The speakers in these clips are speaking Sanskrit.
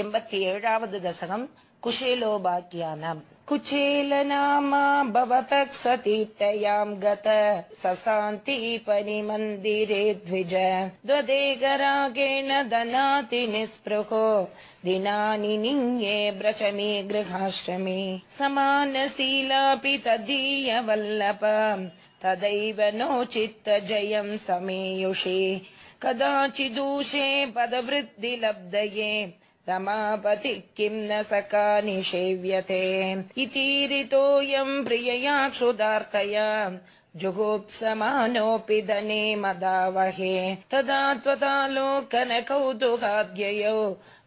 एम्पति एवद् दशकम् कुशेलोपाख्यानम् कुचेल नामा भवतः सतीर्थयाम् गत सशान्तिपरिमन्दिरे द्विज द्वदेगरागेण दनाति निःस्पृहो दिनानि निङ्गे व्रचमे गृहाश्रमे समानशीलापि तदीय वल्लभ तदैव नोचित्त जयम् समेयुषे कदाचिदूषे पदवृद्धिलब्धये रमापति किम् न सका निषेव्यते? इतीरितोऽयम् प्रियया क्षुदार्तया जुगुप्समानोऽपि धने मदावहे तदा त्वतालोकन कौतुकाद्ययो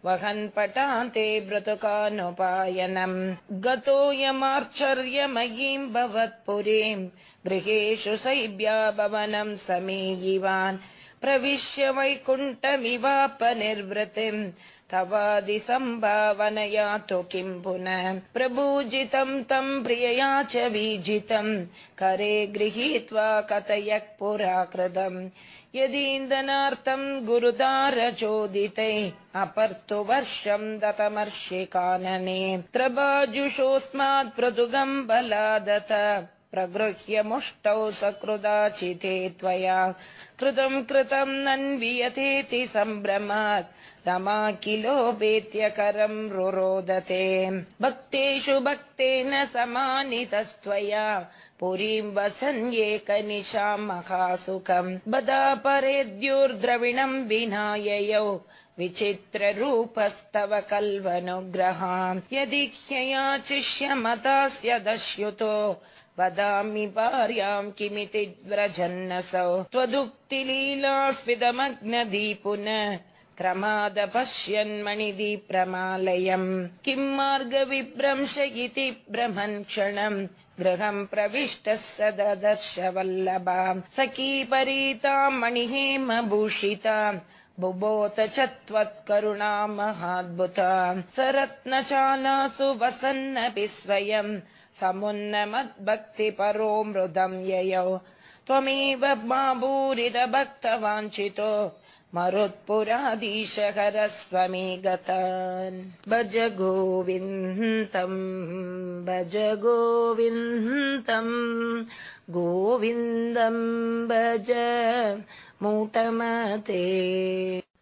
वहन् पटान्ते व्रतुकानुपायनम् गतोऽयमाश्चर्यमयीम् भवत्पुरीम् गृहेषु शैब्या भवनम् समेयिवान् प्रविश्य वैकुण्ठमिवापनिर्वृतिम् तवादिसम्भावनया तु किम् पुनः? प्रभूजितम् तम् प्रियया च वीजितम् करे गृहीत्वा कथयः पुरा कृतम् यदीन्दनार्थम् गुरुदारचोदिते। अपर्तु वर्षम् दतमर्षिकानने। त्रबाजुषोऽस्मात् पृथुगम् बलादत प्रगृह्य मुष्टौ सकृदाचिते त्वया। कृतम् कृतम् नन्वियतेति सम्भ्रमात् रमा किलोपेत्यकरम् रुरोदते। भक्तेषु भक्तेन समानितस्त्वया पुरीम् वसन् एकनिशाम् महासुखम्। बदा परेद्युर्द्रविणम् विनाययौ। विचित्ररूपस्तव कल्वनुग्रहान् यदि ह्ययाचिष्यमतास्य दश्युतो वदामि भार्याम् किमिति व्रजन्नसौ। त्वदुक्तिलीलास्विदमग्नदीपुन। क्रमाद पश्यन्मणिदि प्रमालयम् किम् मार्गविभ्रंश इति भ्रमन् क्षणम् गृहम् प्रविष्टः स ददर्श वल्लभाम् सखी परीताम् मणिहेम भूषिताम् बुबोत च त्वत्करुणा महाद्भुता। स रत्नचालासु वसन्नपि स्वयम् समुन्नमद्भक्ति परो मृदम् ययौ। त्वमेव मा भक्तवाञ्छितो मरुत्पुराधीशहरस्वमे गतान् भज गोविन्दम् भज गोविन्दम् गोविन्दम् भज मूटमते